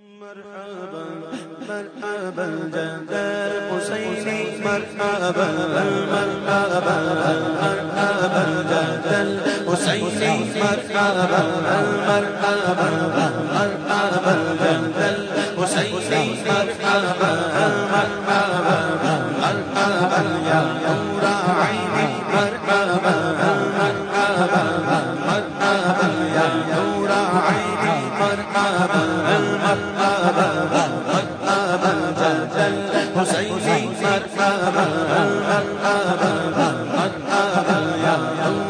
مرحبا مرحبا جندر حسینی مرحبا مرحبا مرحبا جندر حسینی مرحبا مرحبا مرحبا جندر حسینی مرحبا مرحبا مرحبا يا نور عين مرحبا المرحبا مرحبا جل جل حسيني مرحبا المرحبا مرحبا يا الله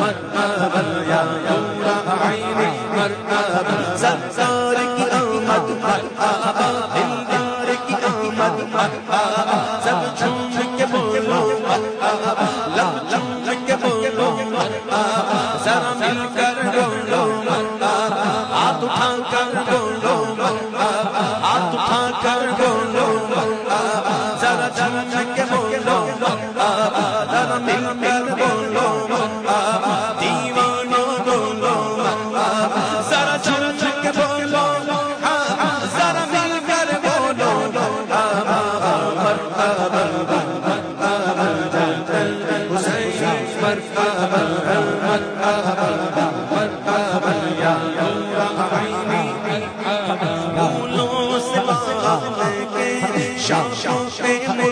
مرحبا يا نور عيني مرحبا پہ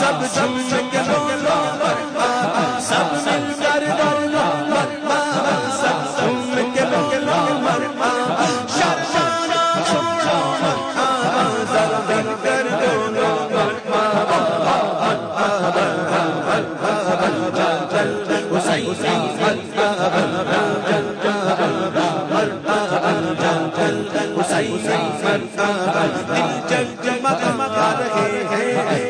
سب جھوم کے لولو سب سب کر لولو سب جھوم کے لولو سب دن کر لولو حسین حسین دل جگ جگ مگ مگا رہے ہیں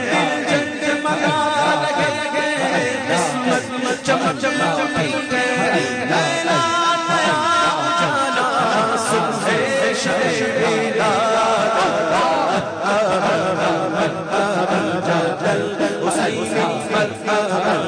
محمد